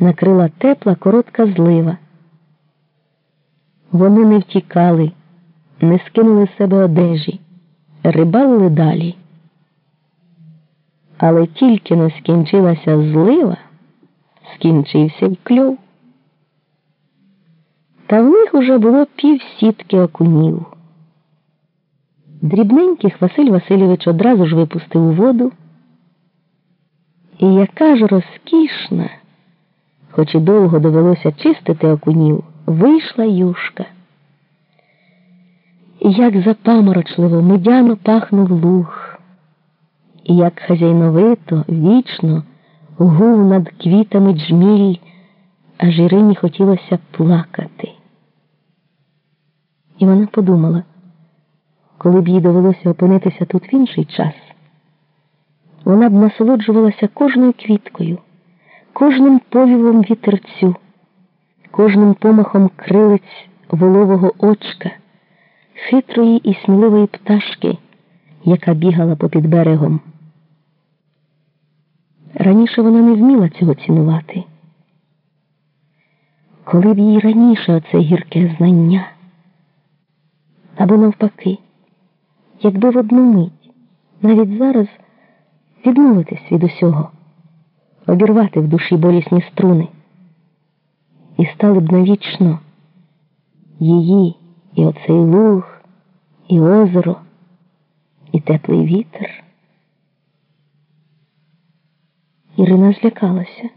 накрила тепла коротка злива. Вони не втікали, не скинули з себе одежі, рибалили далі. Але тільки не скінчилася злива, скінчився й кльов. Та в них уже було пів сітки окунів. Дрібненьких Василь Васильович одразу ж випустив у воду. І яка ж розкішна, хоч і довго довелося чистити окунів, вийшла юшка. І як запаморочливо медяно пахнув луг, і як хазяйновито, вічно гув над квітами джміль, аж Ірині хотілося плакати. І вона подумала, коли б їй довелося опинитися тут в інший час, вона б насолоджувалася кожною квіткою, кожним повівом вітерцю, кожним помахом крилиць волового очка, хитрої і сміливої пташки, яка бігала попід берегом. Раніше вона не вміла цього цінувати. Коли б їй раніше оце гірке знання, або навпаки, якби в одну мить, навіть зараз відмовитись від усього, обірвати в душі болісні струни, і стали б навічно її і оцей луг, і озеро, і теплий вітер. Ірина злякалася.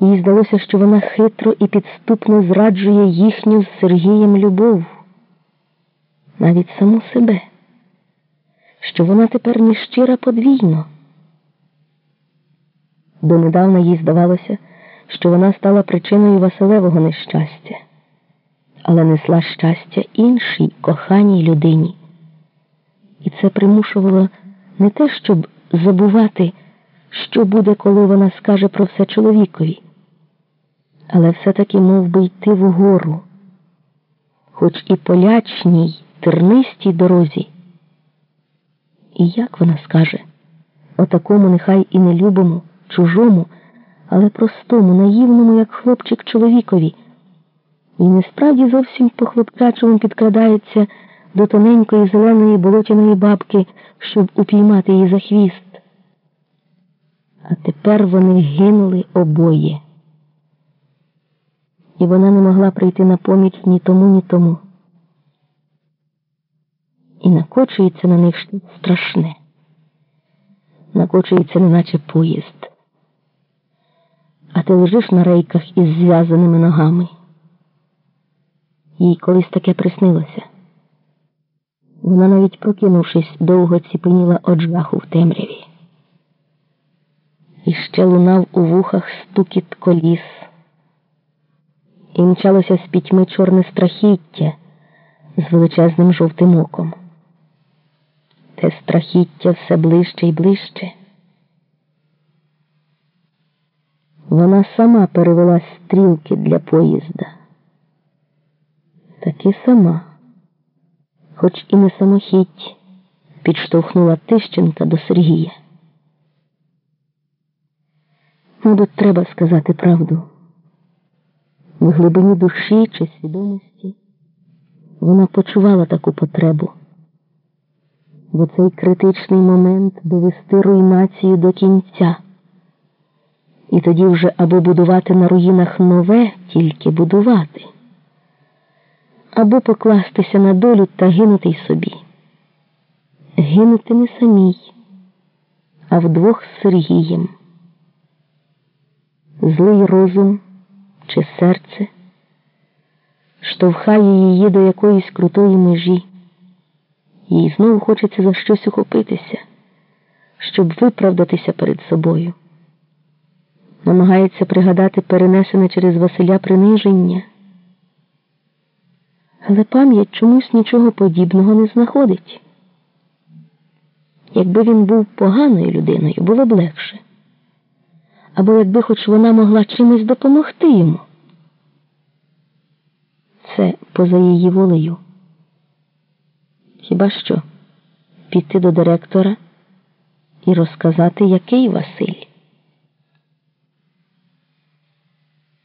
Їй здалося, що вона хитро і підступно зраджує їхню з Сергієм любов, навіть саму себе, що вона тепер нещира подвійно. Донедавна їй здавалося, що вона стала причиною Василевого нещастя, але несла щастя іншій коханій людині. І це примушувало не те, щоб забувати, що буде, коли вона скаже про все чоловікові, але все-таки мов би, йти вгору, хоч і полячній, тернистій дорозі. І як вона скаже, отакому нехай і нелюбому, чужому, але простому, наївному, як хлопчик чоловікові, і не справді зовсім по хлопчачому підкрадається до тоненької зеленої болотяної бабки, щоб упіймати її за хвіст. А тепер вони гинули обоє. І вона не могла прийти на поміч ні тому, ні тому. І накочується на них страшне. Накочується, неначе поїзд. А ти лежиш на рейках із зв'язаними ногами. Їй колись таке приснилося. Вона навіть прокинувшись, довго ціпеніла од жаху в темряві. І ще лунав у вухах стукіт коліс, і мчалося з пітьми чорне страхіття з величезним жовтим оком. Те страхіття все ближче і ближче. Вона сама перевела стрілки для поїзда. Таки сама хоч і не самохідь, підштовхнула Тищенка до Сергія. Мабуть, треба сказати правду. В глибині душі чи свідомості вона почувала таку потребу, бо цей критичний момент довести руйнацію до кінця, і тоді вже або будувати на руїнах нове, тільки будувати або покластися на долю та гинути й собі. Гинути не самій, а вдвох з Сергієм. Злий розум чи серце штовхає її до якоїсь крутої межі, їй знову хочеться за щось ухопитися, щоб виправдатися перед собою. Намагається пригадати перенесене через Василя приниження але пам'ять чомусь нічого подібного не знаходить. Якби він був поганою людиною, було б легше. Або якби хоч вона могла чимось допомогти йому. Це поза її волею. Хіба що піти до директора і розказати, який Василь.